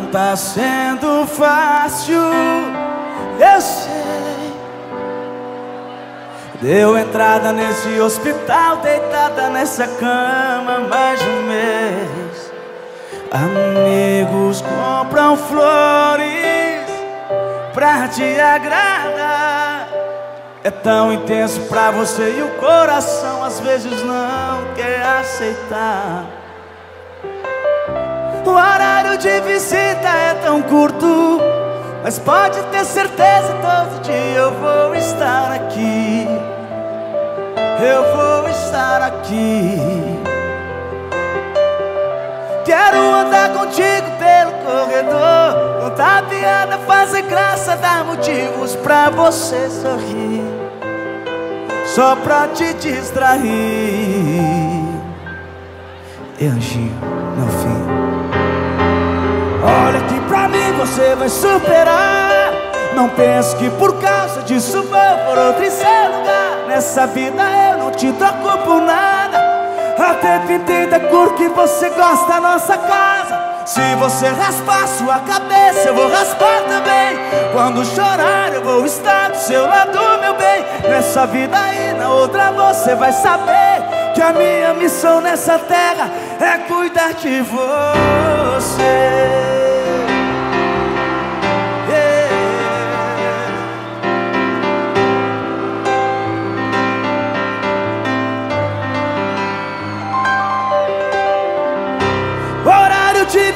Não tá sendo fácil, eu sei. Deu entrada nesse hospital, deitada nessa cama mais de um mês. Amigos compram flores pra te agradar. É tão intenso pra você e o coração às vezes não quer aceitar. O horário de visita é tão curto, mas pode ter certeza todo dia eu vou estar aqui. Eu vou estar aqui. Quero andar contigo pelo corredor, contar piada, fazer graça, dar motivos pra você sorrir, só pra te distrair. Anjinho, meu filho. Você vai superar. Não pense que por causa disso vou por outro em seu lugar. Nessa vida eu não te troco por nada. Até pintei da cor que você gosta da nossa casa. Se você raspar sua cabeça, eu vou raspar também. Quando chorar, eu vou estar do seu lado, meu bem. Nessa vida e na outra você vai saber que a minha missão nessa terra é cuidar de você.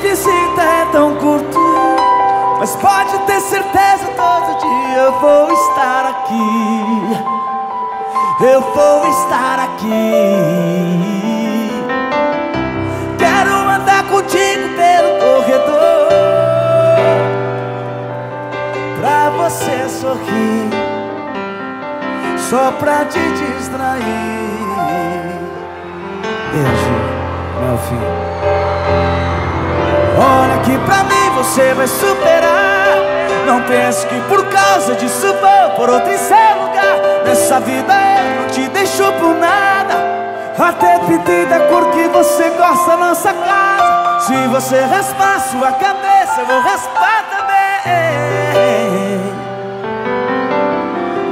Visita é tão curto Mas pode ter certeza todo dia eu vou estar aqui. Eu vou estar aqui. Quero andar contigo pelo corredor Pra você sorrir Só pra te distrair. Beijo, meu filho que pra mim você vai superar. Não pense que por causa disso vou por outro em seu lugar. Nessa vida eu não te deixo por nada. Até pedir da cor que você gosta nossa casa. Se você raspar sua cabeça eu vou raspar também.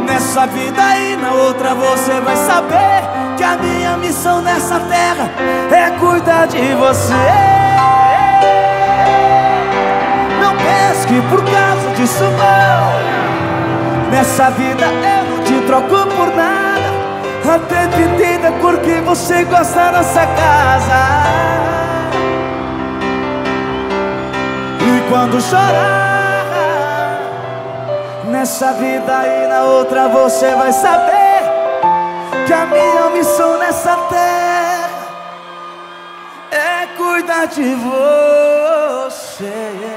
Nessa vida e na outra você vai saber Que a minha missão nessa terra é cuidar de você que por causa disso não Nessa vida eu não te troco por nada. Até te entenda porque você gosta da nossa casa. E quando chorar Nessa vida e na outra você vai saber Que a minha missão nessa terra É cuidar de você